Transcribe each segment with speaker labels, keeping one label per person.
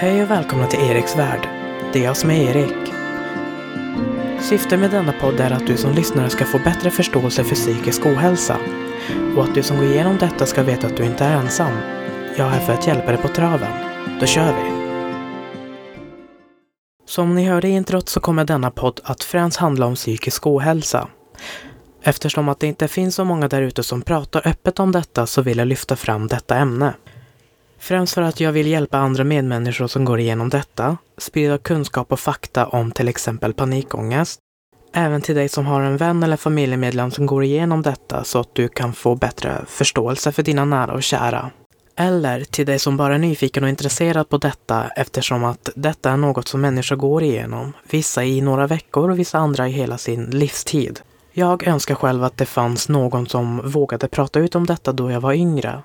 Speaker 1: Hej och välkomna till Eriks värld. Det är jag som är Erik. Syftet med denna podd är att du som lyssnare ska få bättre förståelse för psykisk ohälsa och att du som går igenom detta ska veta att du inte är ensam. Jag är här för att hjälpa dig på traven. Då kör vi! Som ni hörde i introt så kommer denna podd att främst handla om psykisk ohälsa. Eftersom att det inte finns så många där ute som pratar öppet om detta så vill jag lyfta fram detta ämne. Främst för att jag vill hjälpa andra medmänniskor som går igenom detta, sprida kunskap och fakta om till exempel panikångest. Även till dig som har en vän eller familjemedlem som går igenom detta så att du kan få bättre förståelse för dina nära och kära. Eller till dig som bara är nyfiken och intresserad på detta eftersom att detta är något som människor går igenom. Vissa i några veckor och vissa andra i hela sin livstid. Jag önskar själv att det fanns någon som vågade prata ut om detta då jag var yngre.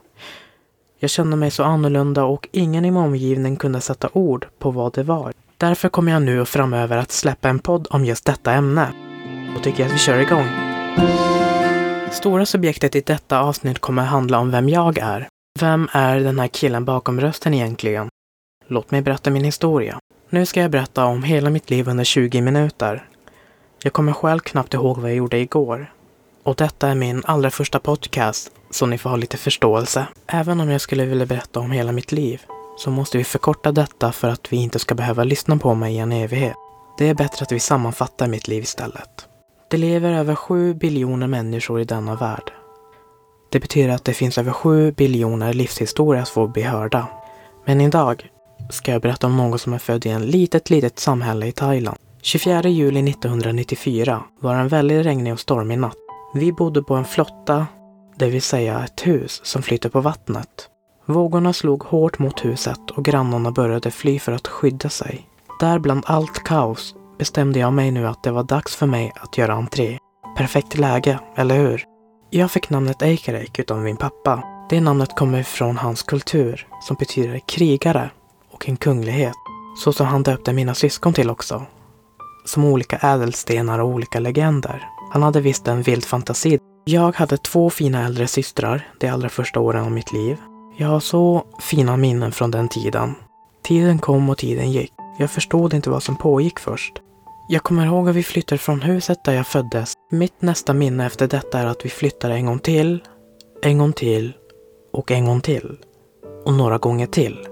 Speaker 1: Jag kände mig så annorlunda och ingen i min omgivning kunde sätta ord på vad det var. Därför kommer jag nu och framöver att släppa en podd om just detta ämne. Då tycker jag att vi kör igång. Stora subjektet i detta avsnitt kommer handla om vem jag är. Vem är den här killen bakom rösten egentligen? Låt mig berätta min historia. Nu ska jag berätta om hela mitt liv under 20 minuter. Jag kommer själv knappt ihåg vad jag gjorde igår. Och detta är min allra första podcast, så ni får ha lite förståelse. Även om jag skulle vilja berätta om hela mitt liv, så måste vi förkorta detta för att vi inte ska behöva lyssna på mig i en evighet. Det är bättre att vi sammanfattar mitt liv istället. Det lever över sju biljoner människor i denna värld. Det betyder att det finns över sju biljoner livshistorier att få bli hörda. Men idag ska jag berätta om någon som är född i en litet, litet samhälle i Thailand. 24 juli 1994 var en väldigt regnig och stormig natt. Vi bodde på en flotta, det vill säga ett hus som flyter på vattnet. Vågorna slog hårt mot huset och grannarna började fly för att skydda sig. Där bland allt kaos bestämde jag mig nu att det var dags för mig att göra entré. Perfekt läge, eller hur? Jag fick namnet Eikerek utav min pappa. Det namnet kommer från hans kultur, som betyder krigare och en kunglighet. Så som han döpte mina syskon till också. Som olika ädelstenar och olika legender. Han hade visst en vild fantasi. Jag hade två fina äldre systrar de allra första åren av mitt liv. Jag har så fina minnen från den tiden. Tiden kom och tiden gick. Jag förstod inte vad som pågick först. Jag kommer ihåg att vi flyttade från huset där jag föddes. Mitt nästa minne efter detta är att vi flyttade en gång till, en gång till och en gång till. Och några gånger till.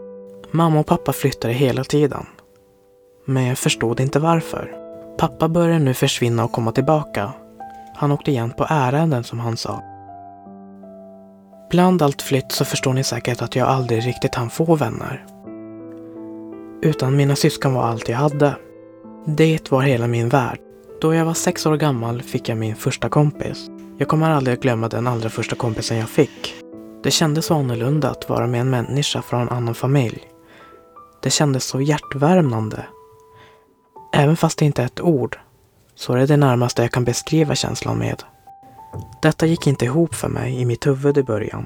Speaker 1: Mamma och pappa flyttade hela tiden. Men jag förstod inte varför. Pappa började nu försvinna och komma tillbaka. Han åkte igen på ärenden som han sa. Bland allt flytt så förstår ni säkert att jag aldrig riktigt hann få vänner. Utan mina syskon var allt jag hade. Det var hela min värld. Då jag var sex år gammal fick jag min första kompis. Jag kommer aldrig att glömma den allra första kompisen jag fick. Det kändes så annorlunda att vara med en människa från en annan familj. Det kändes så hjärtvärmande. Även fast det inte är ett ord, så är det det närmaste jag kan beskriva känslan med. Detta gick inte ihop för mig i mitt huvud i början.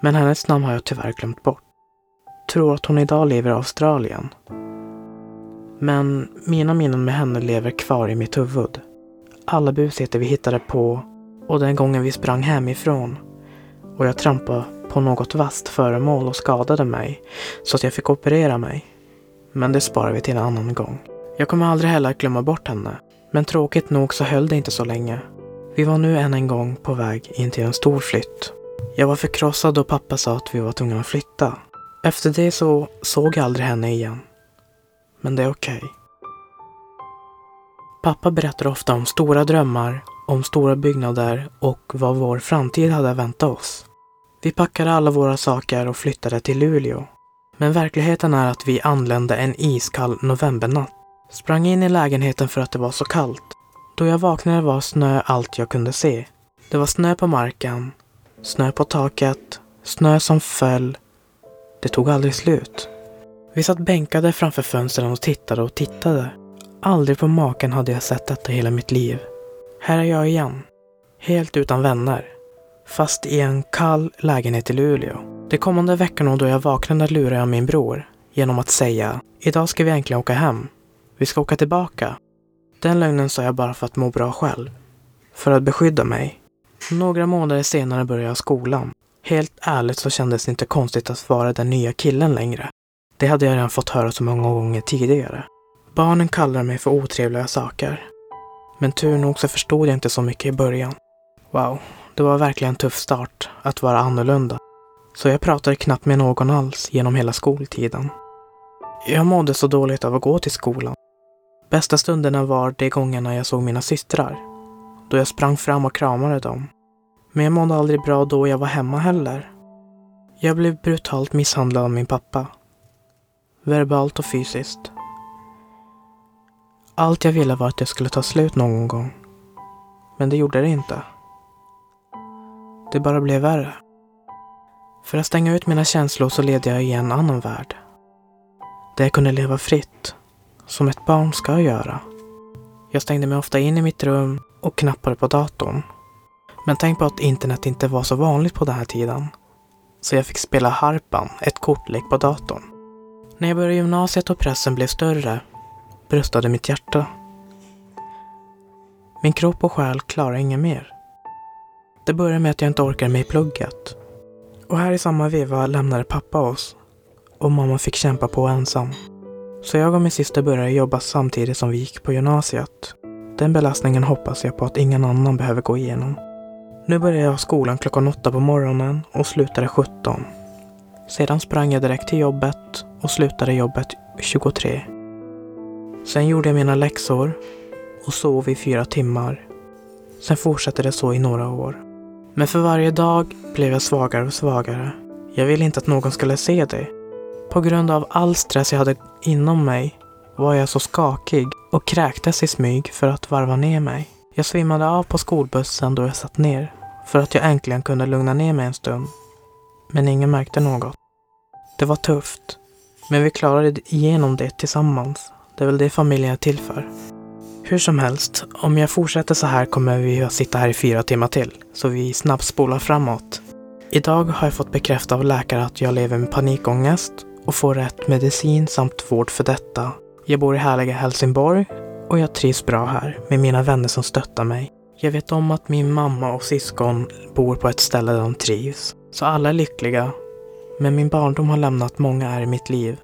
Speaker 1: Men hennes namn har jag tyvärr glömt bort. Tror att hon idag lever i Australien. Men mina minnen med henne lever kvar i mitt huvud. Alla busigheter vi hittade på och den gången vi sprang hemifrån och jag trampade på något vasst föremål och skadade mig så att jag fick operera mig. Men det sparar vi till en annan gång. Jag kommer aldrig heller att glömma bort henne. Men tråkigt nog så höll det inte så länge. Vi var nu än en gång på väg in till en stor flytt. Jag var förkrossad då pappa sa att vi var tvungna att flytta. Efter det så såg jag aldrig henne igen. Men det är okej. Okay. Pappa berättar ofta om stora drömmar, om stora byggnader och vad vår framtid hade väntat oss. Vi packade alla våra saker och flyttade till Luleå. Men verkligheten är att vi anlände en iskall novembernatt. Sprang in i lägenheten för att det var så kallt. Då jag vaknade var snö allt jag kunde se. Det var snö på marken, snö på taket, snö som föll. Det tog aldrig slut. Vi satt bänkade framför fönstren och tittade och tittade. Aldrig på maken hade jag sett detta hela mitt liv. Här är jag igen. Helt utan vänner. Fast i en kall lägenhet i Luleå. De kommande veckorna då jag vaknade lurade jag min bror genom att säga Idag ska vi äntligen åka hem. Vi ska åka tillbaka. Den lögnen sa jag bara för att må bra själv. För att beskydda mig. Några månader senare började jag skolan. Helt ärligt så kändes det inte konstigt att vara den nya killen längre. Det hade jag redan fått höra så många gånger tidigare. Barnen kallade mig för otrevliga saker. Men tur nog så förstod jag inte så mycket i början. Wow, det var verkligen en tuff start att vara annorlunda. Så jag pratade knappt med någon alls genom hela skoltiden. Jag mådde så dåligt av att gå till skolan. Bästa stunderna var de gångerna jag såg mina systrar. Då jag sprang fram och kramade dem. Men jag mådde aldrig bra då jag var hemma heller. Jag blev brutalt misshandlad av min pappa. Verbalt och fysiskt. Allt jag ville var att det skulle ta slut någon gång. Men det gjorde det inte. Det bara blev värre. För att stänga ut mina känslor så levde jag i en annan värld. Där jag kunde leva fritt, som ett barn ska göra. Jag stängde mig ofta in i mitt rum och knappade på datorn. Men tänk på att internet inte var så vanligt på den här tiden. Så jag fick spela Harpan, ett kortlek på datorn. När jag började gymnasiet och pressen blev större bröstade mitt hjärta. Min kropp och själ klarade inget mer. Det började med att jag inte orkade med i plugget. Och här i samma veva lämnade pappa oss och mamma fick kämpa på ensam. Så jag och min syster började jobba samtidigt som vi gick på gymnasiet. Den belastningen hoppas jag på att ingen annan behöver gå igenom. Nu började jag skolan klockan åtta på morgonen och slutade 17. Sedan sprang jag direkt till jobbet och slutade jobbet 23. Sen gjorde jag mina läxor och sov i fyra timmar. Sen fortsatte det så i några år. Men för varje dag blev jag svagare och svagare. Jag ville inte att någon skulle se det. På grund av all stress jag hade inom mig var jag så skakig och kräktes i smyg för att varva ner mig. Jag svimmade av på skolbussen då jag satt ner för att jag äntligen kunde lugna ner mig en stund. Men ingen märkte något. Det var tufft, men vi klarade igenom det tillsammans. Det är väl det familjen är till för. Hur som helst, om jag fortsätter så här kommer vi att sitta här i fyra timmar till, så vi snabbspolar framåt. Idag har jag fått bekräftat av läkare att jag lever med panikångest och får rätt medicin samt vård för detta. Jag bor i härliga Helsingborg och jag trivs bra här med mina vänner som stöttar mig. Jag vet om att min mamma och syskon bor på ett ställe där de trivs. Så alla är lyckliga. Men min barndom har lämnat många är i mitt liv.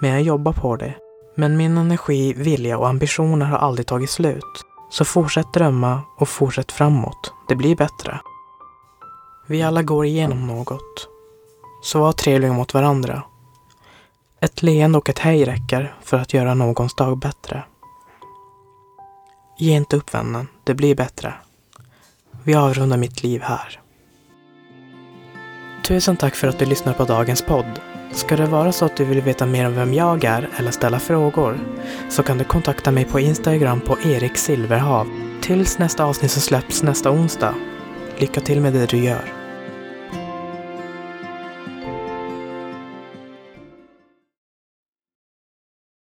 Speaker 1: Men jag jobbar på det. Men min energi, vilja och ambitioner har aldrig tagit slut. Så fortsätt drömma och fortsätt framåt. Det blir bättre. Vi alla går igenom något. Så var trevliga mot varandra. Ett leende och ett hej räcker för att göra någons dag bättre. Ge inte upp vännen, det blir bättre. Vi avrundar mitt liv här. Tusen tack för att du lyssnar på dagens podd. Ska det vara så att du vill veta mer om vem jag är eller ställa frågor så kan du kontakta mig på Instagram på Erik Silverhav. Tills nästa avsnitt så släpps nästa onsdag. Lycka till med det du gör.